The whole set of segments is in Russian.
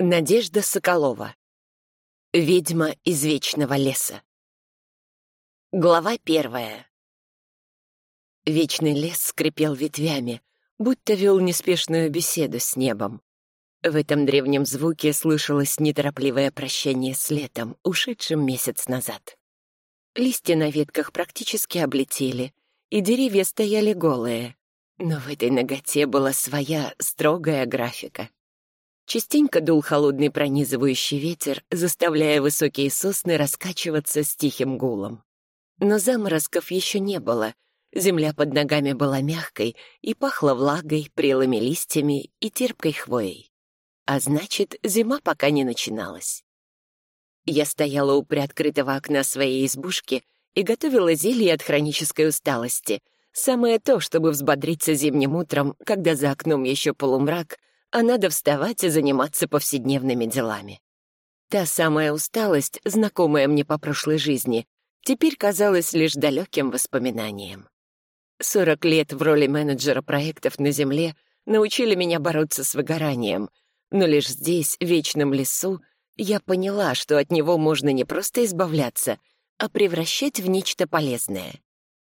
Надежда Соколова. Ведьма из Вечного леса. Глава первая. Вечный лес скрипел ветвями, будто вел неспешную беседу с небом. В этом древнем звуке слышалось неторопливое прощание с летом, ушедшим месяц назад. Листья на ветках практически облетели, и деревья стояли голые. Но в этой ноготе была своя строгая графика. Частенько дул холодный пронизывающий ветер, заставляя высокие сосны раскачиваться с тихим гулом. Но заморозков еще не было. Земля под ногами была мягкой и пахла влагой, прелыми листьями и терпкой хвоей. А значит, зима пока не начиналась. Я стояла у приоткрытого окна своей избушки и готовила зелье от хронической усталости. Самое то, чтобы взбодриться зимним утром, когда за окном еще полумрак — а надо вставать и заниматься повседневными делами. Та самая усталость, знакомая мне по прошлой жизни, теперь казалась лишь далеким воспоминанием. Сорок лет в роли менеджера проектов на Земле научили меня бороться с выгоранием, но лишь здесь, в вечном лесу, я поняла, что от него можно не просто избавляться, а превращать в нечто полезное.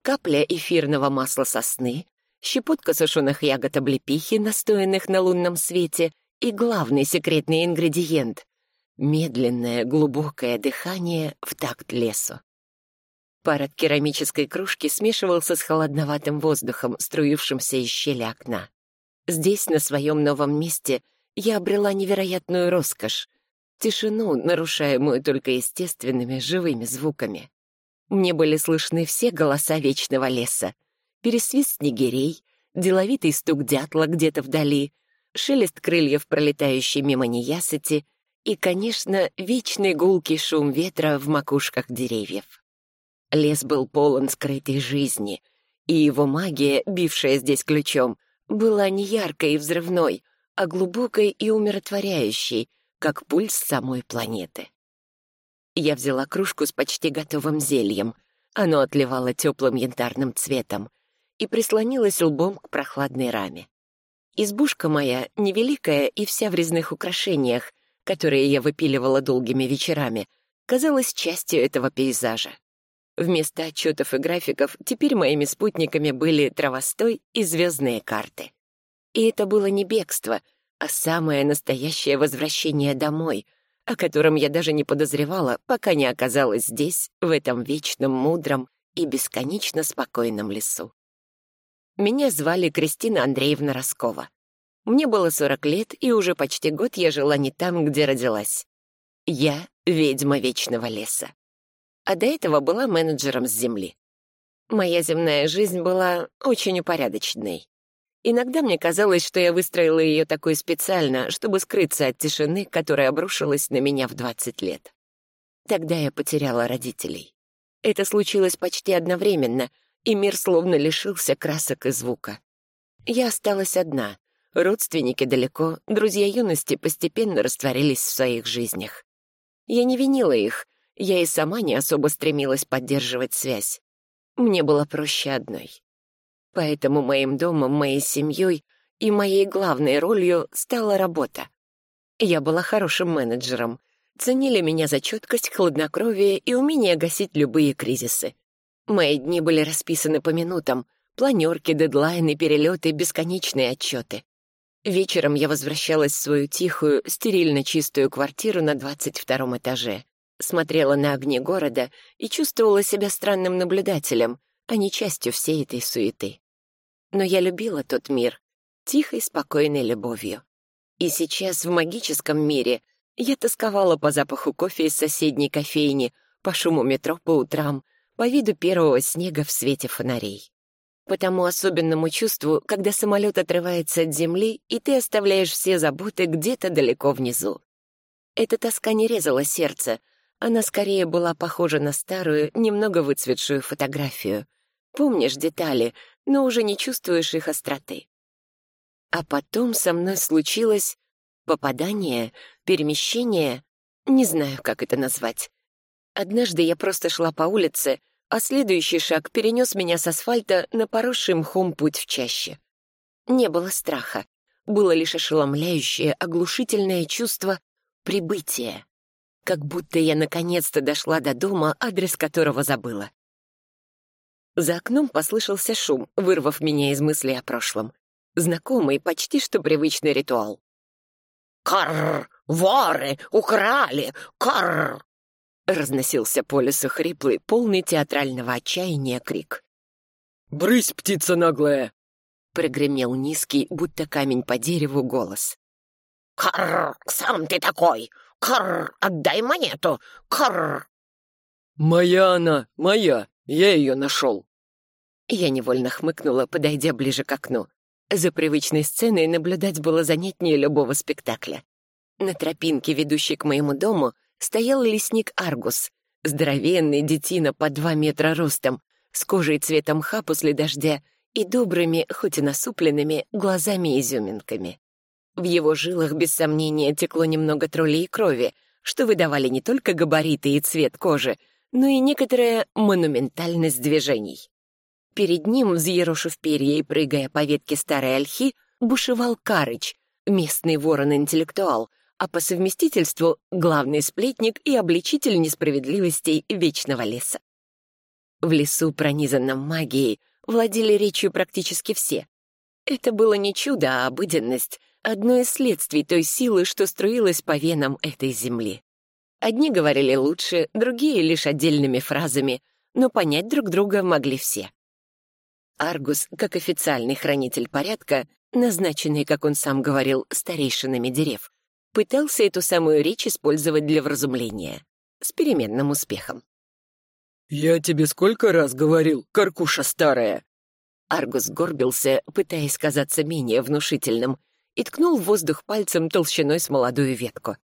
Капля эфирного масла сосны, щепотка сушеных ягод облепихи, настоянных на лунном свете, и главный секретный ингредиент — медленное глубокое дыхание в такт лесу. Пар от керамической кружки смешивался с холодноватым воздухом, струившимся из щели окна. Здесь, на своем новом месте, я обрела невероятную роскошь — тишину, нарушаемую только естественными живыми звуками. Мне были слышны все голоса вечного леса, пересвист снегирей, деловитый стук дятла где-то вдали, шелест крыльев, пролетающий мимо неясыти, и, конечно, вечный гулкий шум ветра в макушках деревьев. Лес был полон скрытой жизни, и его магия, бившая здесь ключом, была не яркой и взрывной, а глубокой и умиротворяющей, как пульс самой планеты. Я взяла кружку с почти готовым зельем. Оно отливало теплым янтарным цветом — и прислонилась лбом к прохладной раме. Избушка моя невеликая и вся в резных украшениях, которые я выпиливала долгими вечерами, казалась частью этого пейзажа. Вместо отчетов и графиков теперь моими спутниками были травостой и звездные карты. И это было не бегство, а самое настоящее возвращение домой, о котором я даже не подозревала, пока не оказалась здесь, в этом вечном, мудром и бесконечно спокойном лесу. Меня звали Кристина Андреевна Роскова. Мне было 40 лет, и уже почти год я жила не там, где родилась. Я — ведьма Вечного леса. А до этого была менеджером с земли. Моя земная жизнь была очень упорядоченной. Иногда мне казалось, что я выстроила ее такой специально, чтобы скрыться от тишины, которая обрушилась на меня в 20 лет. Тогда я потеряла родителей. Это случилось почти одновременно, и мир словно лишился красок и звука. Я осталась одна. Родственники далеко, друзья юности постепенно растворились в своих жизнях. Я не винила их, я и сама не особо стремилась поддерживать связь. Мне было проще одной. Поэтому моим домом, моей семьей и моей главной ролью стала работа. Я была хорошим менеджером. Ценили меня за четкость, хладнокровие и умение гасить любые кризисы. Мои дни были расписаны по минутам. Планерки, дедлайны, перелеты, бесконечные отчеты. Вечером я возвращалась в свою тихую, стерильно чистую квартиру на 22 этаже, смотрела на огни города и чувствовала себя странным наблюдателем, а не частью всей этой суеты. Но я любила тот мир, тихой, спокойной любовью. И сейчас в магическом мире я тосковала по запаху кофе из соседней кофейни, по шуму метро по утрам, по виду первого снега в свете фонарей. По тому особенному чувству, когда самолет отрывается от земли, и ты оставляешь все заботы где-то далеко внизу. Эта тоска не резала сердце, она скорее была похожа на старую, немного выцветшую фотографию. Помнишь детали, но уже не чувствуешь их остроты. А потом со мной случилось попадание, перемещение, не знаю, как это назвать. Однажды я просто шла по улице, а следующий шаг перенес меня с асфальта на поросший мхом путь в чаще. Не было страха. Было лишь ошеломляющее, оглушительное чувство прибытие. Как будто я наконец-то дошла до дома, адрес которого забыла. За окном послышался шум, вырвав меня из мыслей о прошлом. Знакомый, почти что привычный ритуал. «Карр! Воры! Украли! Карр!» Разносился по лесу хриплый, полный театрального отчаяния крик. «Брысь, птица наглая!» Прогремел низкий, будто камень по дереву, голос. «Карр! Сам ты такой! Карр! Отдай монету! Карр!» «Моя она! Моя! Я ее нашел!» Я невольно хмыкнула, подойдя ближе к окну. За привычной сценой наблюдать было занятнее любого спектакля. На тропинке, ведущей к моему дому, стоял лесник Аргус, здоровенный детина по два метра ростом, с кожей цвета мха после дождя и добрыми, хоть и насупленными, глазами-изюминками. В его жилах, без сомнения, текло немного троллей крови, что выдавали не только габариты и цвет кожи, но и некоторая монументальность движений. Перед ним, взъерошив перья и прыгая по ветке старой ольхи, бушевал Карыч, местный ворон-интеллектуал, а по совместительству главный сплетник и обличитель несправедливостей Вечного леса. В лесу, пронизанном магией, владели речью практически все. Это было не чудо, а обыденность, одно из следствий той силы, что струилась по венам этой земли. Одни говорили лучше, другие — лишь отдельными фразами, но понять друг друга могли все. Аргус, как официальный хранитель порядка, назначенный, как он сам говорил, старейшинами дерев, пытался эту самую речь использовать для вразумления. С переменным успехом. «Я тебе сколько раз говорил, каркуша старая!» Аргус горбился, пытаясь казаться менее внушительным, и ткнул в воздух пальцем толщиной с молодую ветку.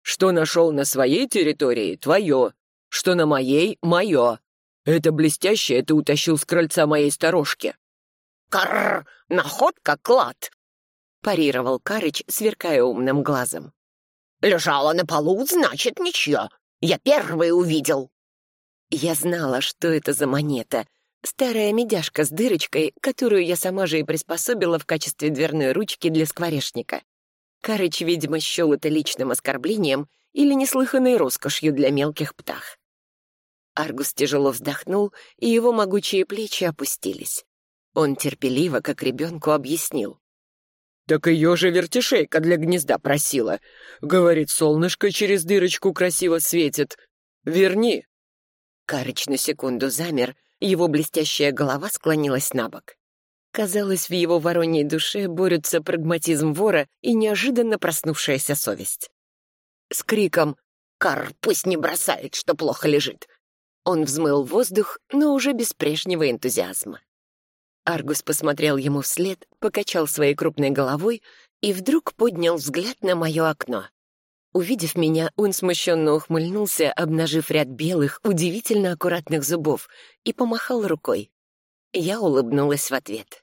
«Что нашел на своей территории — твое, что на моей — мое. Это блестящее ты утащил с крыльца моей сторожки». «Карр! Находка клад!» — парировал Карыч, сверкая умным глазом. «Лежала на полу, значит, ничье. Я первый увидел». Я знала, что это за монета. Старая медяшка с дырочкой, которую я сама же и приспособила в качестве дверной ручки для скворечника. Карыч, видимо, счел это личным оскорблением или неслыханной роскошью для мелких птах. Аргус тяжело вздохнул, и его могучие плечи опустились. Он терпеливо, как ребенку, объяснил. «Так ее же вертишейка для гнезда просила. Говорит, солнышко через дырочку красиво светит. Верни!» Карыч на секунду замер, его блестящая голова склонилась на бок. Казалось, в его вороньей душе борются прагматизм вора и неожиданно проснувшаяся совесть. С криком «Кар, пусть не бросает, что плохо лежит!» Он взмыл воздух, но уже без прежнего энтузиазма. Аргус посмотрел ему вслед, покачал своей крупной головой и вдруг поднял взгляд на мое окно. Увидев меня, он смущенно ухмыльнулся, обнажив ряд белых, удивительно аккуратных зубов, и помахал рукой. Я улыбнулась в ответ.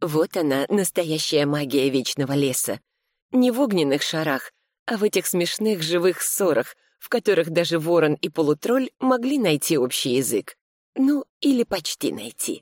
Вот она, настоящая магия вечного леса. Не в огненных шарах, а в этих смешных живых ссорах, в которых даже ворон и полутролль могли найти общий язык. Ну, или почти найти.